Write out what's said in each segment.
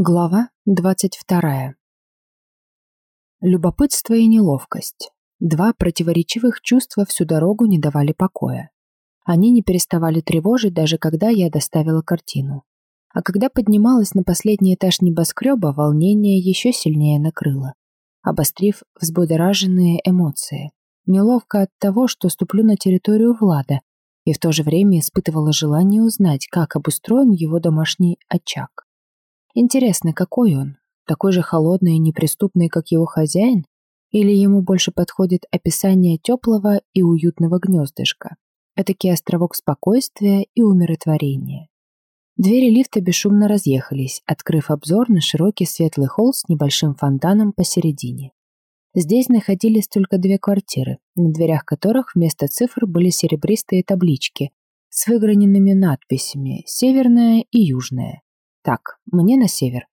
Глава двадцать вторая. Любопытство и неловкость. Два противоречивых чувства всю дорогу не давали покоя. Они не переставали тревожить, даже когда я доставила картину. А когда поднималась на последний этаж небоскреба, волнение еще сильнее накрыло, обострив взбудораженные эмоции. Неловко от того, что ступлю на территорию Влада, и в то же время испытывала желание узнать, как обустроен его домашний очаг. Интересно, какой он? Такой же холодный и неприступный, как его хозяин? Или ему больше подходит описание теплого и уютного гнездышка? Этакий островок спокойствия и умиротворения. Двери лифта бесшумно разъехались, открыв обзор на широкий светлый холл с небольшим фонтаном посередине. Здесь находились только две квартиры, на дверях которых вместо цифр были серебристые таблички с выграненными надписями «Северная» и «Южная». Так, мне на север.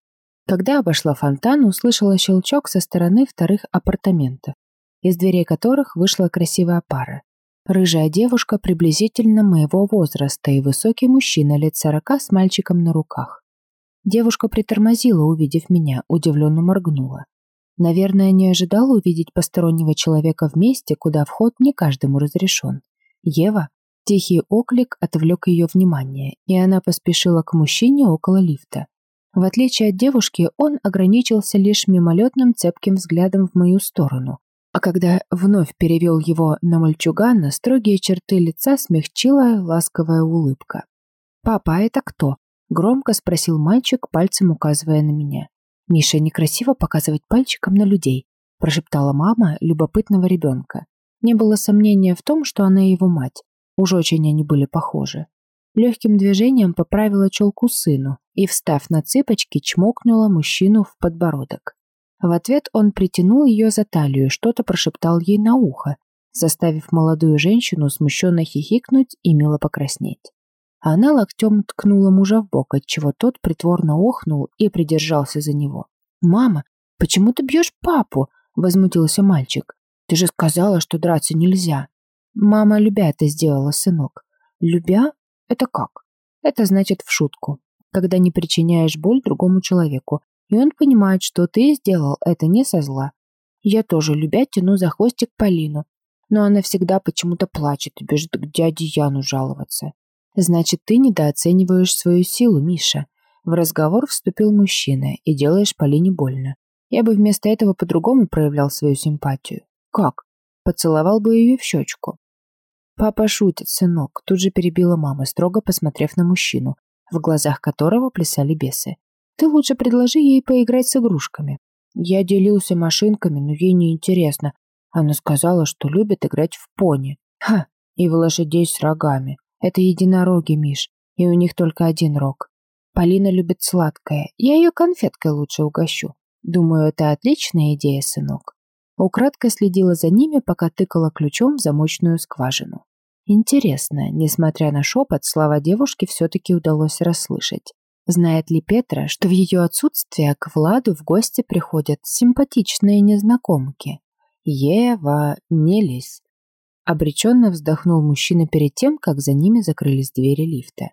Когда обошла фонтан, услышала щелчок со стороны вторых апартаментов, из дверей которых вышла красивая пара. Рыжая девушка приблизительно моего возраста и высокий мужчина лет сорока с мальчиком на руках. Девушка притормозила, увидев меня, удивленно моргнула. Наверное, не ожидала увидеть постороннего человека в месте, куда вход не каждому разрешен. Ева, Тихий оклик отвлек ее внимание, и она поспешила к мужчине около лифта. В отличие от девушки, он ограничился лишь мимолетным цепким взглядом в мою сторону. А когда вновь перевел его на мальчугана, строгие черты лица смягчила ласковая улыбка. «Папа, а это кто?» – громко спросил мальчик, пальцем указывая на меня. «Миша, некрасиво показывать пальчиком на людей», – прошептала мама любопытного ребенка. Не было сомнения в том, что она его мать. Уж очень они были похожи. Легким движением поправила челку сыну и, встав на цыпочки, чмокнула мужчину в подбородок. В ответ он притянул ее за талию, что-то прошептал ей на ухо, заставив молодую женщину смущенно хихикнуть и мило покраснеть. Она локтем ткнула мужа в бок, отчего тот притворно охнул и придержался за него. «Мама, почему ты бьешь папу?» – возмутился мальчик. «Ты же сказала, что драться нельзя». Мама любя это сделала, сынок. Любя? Это как? Это значит в шутку. Когда не причиняешь боль другому человеку, и он понимает, что ты сделал это не со зла. Я тоже, любя, тяну за хвостик Полину, но она всегда почему-то плачет и бежит к дяде Яну жаловаться. Значит, ты недооцениваешь свою силу, Миша. В разговор вступил мужчина и делаешь Полине больно. Я бы вместо этого по-другому проявлял свою симпатию. Как? Поцеловал бы ее в щечку. «Папа шутит, сынок», тут же перебила мама, строго посмотрев на мужчину, в глазах которого плясали бесы. «Ты лучше предложи ей поиграть с игрушками». Я делился машинками, но ей не интересно. Она сказала, что любит играть в пони. Ха, и в лошадей с рогами. Это единороги, Миш, и у них только один рог. Полина любит сладкое. Я ее конфеткой лучше угощу. Думаю, это отличная идея, сынок. Украдко следила за ними, пока тыкала ключом в замочную скважину. Интересно, несмотря на шепот, слова девушки все-таки удалось расслышать. Знает ли Петра, что в ее отсутствие к Владу в гости приходят симпатичные незнакомки? Ева, не лезь. Обреченно вздохнул мужчина перед тем, как за ними закрылись двери лифта.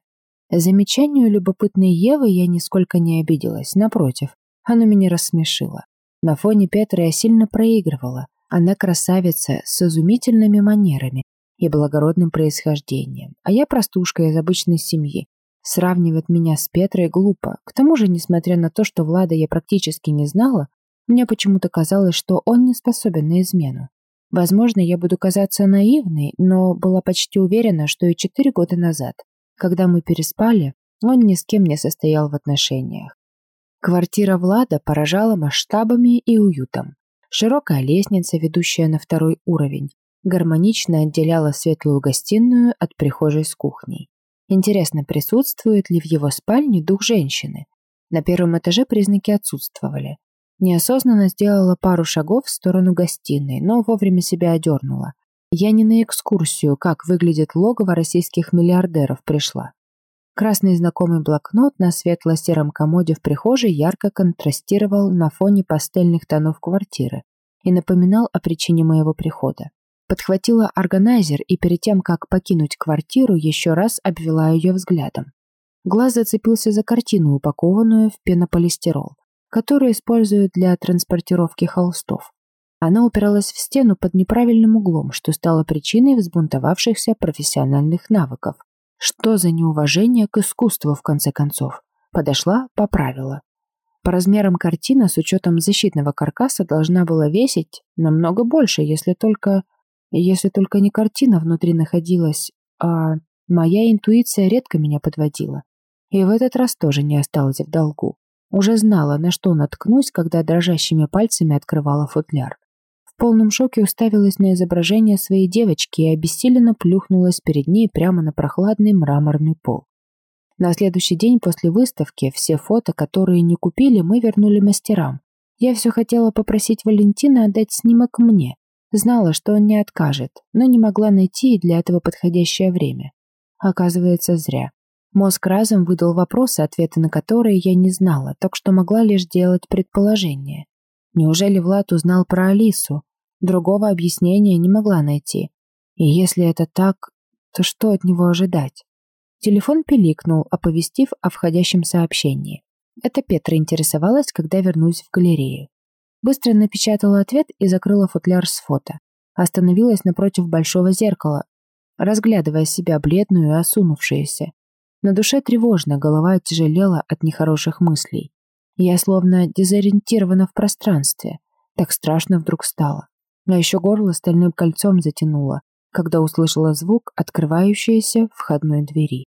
Замечанию любопытной Евы я нисколько не обиделась, напротив, оно меня рассмешило. На фоне Петра я сильно проигрывала. Она красавица с изумительными манерами и благородным происхождением, а я простушка из обычной семьи. Сравнивать меня с Петрой глупо. К тому же, несмотря на то, что Влада я практически не знала, мне почему-то казалось, что он не способен на измену. Возможно, я буду казаться наивной, но была почти уверена, что и четыре года назад, когда мы переспали, он ни с кем не состоял в отношениях. Квартира Влада поражала масштабами и уютом. Широкая лестница, ведущая на второй уровень, гармонично отделяла светлую гостиную от прихожей с кухней. Интересно, присутствует ли в его спальне дух женщины? На первом этаже признаки отсутствовали. Неосознанно сделала пару шагов в сторону гостиной, но вовремя себя одернула. Я не на экскурсию, как выглядит логово российских миллиардеров, пришла. Красный знакомый блокнот на светло-сером комоде в прихожей ярко контрастировал на фоне пастельных тонов квартиры и напоминал о причине моего прихода. Подхватила органайзер и перед тем, как покинуть квартиру, еще раз обвела ее взглядом. Глаз зацепился за картину, упакованную в пенополистирол, которую используют для транспортировки холстов. Она упиралась в стену под неправильным углом, что стало причиной взбунтовавшихся профессиональных навыков. Что за неуважение к искусству, в конце концов? Подошла, поправила. По размерам картина с учетом защитного каркаса должна была весить намного больше, если только... Если только не картина внутри находилась, а моя интуиция редко меня подводила. И в этот раз тоже не осталась в долгу. Уже знала, на что наткнусь, когда дрожащими пальцами открывала футляр. В полном шоке уставилась на изображение своей девочки и обессиленно плюхнулась перед ней прямо на прохладный мраморный пол. На следующий день после выставки все фото, которые не купили, мы вернули мастерам. Я все хотела попросить Валентина отдать снимок мне. Знала, что он не откажет, но не могла найти для этого подходящее время. Оказывается, зря. Мозг разом выдал вопросы, ответы на которые я не знала, так что могла лишь делать предположения. Неужели Влад узнал про Алису? Другого объяснения не могла найти. И если это так, то что от него ожидать? Телефон пиликнул, оповестив о входящем сообщении. Это Петра интересовалась, когда вернусь в галерею. Быстро напечатала ответ и закрыла футляр с фото. Остановилась напротив большого зеркала, разглядывая себя бледную и осунувшуюся. На душе тревожно, голова тяжелела от нехороших мыслей. Я словно дезориентирована в пространстве. Так страшно вдруг стало. А еще горло стальным кольцом затянуло, когда услышала звук открывающейся входной двери.